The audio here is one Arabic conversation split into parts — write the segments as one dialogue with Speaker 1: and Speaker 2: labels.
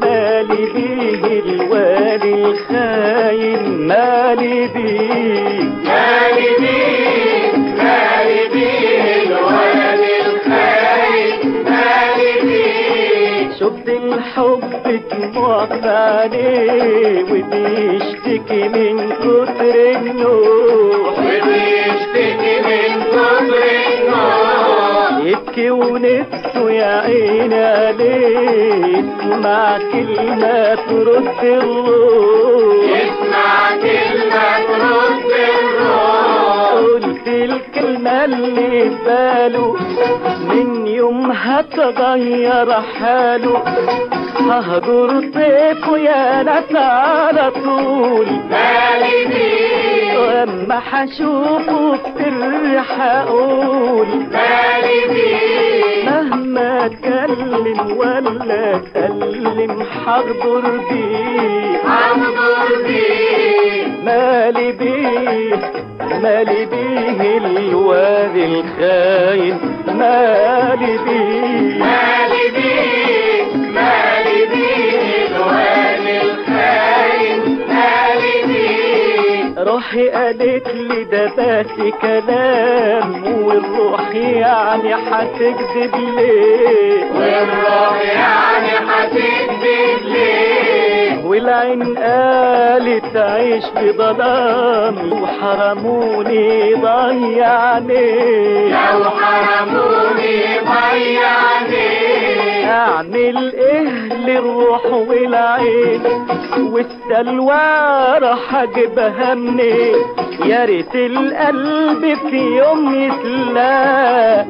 Speaker 1: مالي بيه الوالي الخاين. مالي بيه
Speaker 2: مالي بيه مالي بيه الوالي
Speaker 1: شفت الحب دموع في عينيه وبيشتكي من كتر النور.
Speaker 2: وبيشتكي من كتر النوح
Speaker 1: يبكي ونفسه يا عيني عليه يسمع كلمة ترد الروح.
Speaker 2: يسمع كلمة ترد الروح.
Speaker 1: قلت الكلمة اللي في باله من يومها تغير حاله. ههجر طيفه يا ناس على طول.
Speaker 2: مالي بيه
Speaker 1: واما حشوفه بسر هقول اتكلم ولا اتكلم حغدر بيه
Speaker 2: حنظر بيه
Speaker 1: مالي بيه مالي بيه الواد الخاين. مالي بيه روحي قالت لي ده بس كلام والروح يعني هتكذب ليه؟
Speaker 2: والروح يعني هتكذب ليه؟
Speaker 1: والعين قالت عيش في ظلام وحرموني ضيعني لو
Speaker 2: حرموني ضيعني
Speaker 1: اعمل إيه للروح والعين والسلوى راح اجيبها منين يا ريت القلب في يوم يتلاقى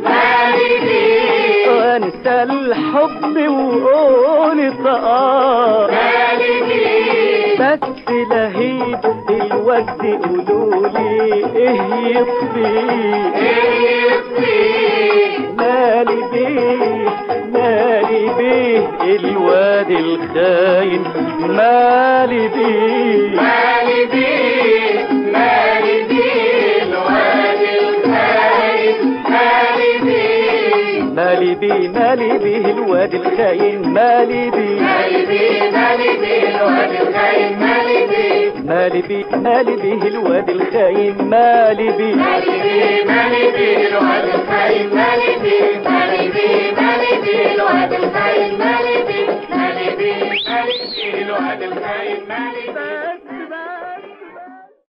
Speaker 1: وانسى الحب وقول بيه بس لهيب الوقت قولولي إيه يطفي إيه
Speaker 2: يطفيه
Speaker 1: مالي بيه مالي بيه الواد الخاين مالي بيه مالي
Speaker 2: بيه مالي بيه الواد الخاين مالي بيه
Speaker 1: مالي بيه مالي بيه الواد الخاين مالي بيه مالي
Speaker 2: بيه مالي بيه الواد الخاين مالي بيه
Speaker 1: مالي بيه مالي بيه الواد الخاين مالي بيه مالي بيه
Speaker 2: مالي بيه الواد الخاين مالي بيه مالي مالي الخاين مالي بيك مالي بيك مالي بيك له هذا الخاين
Speaker 1: مالي بيك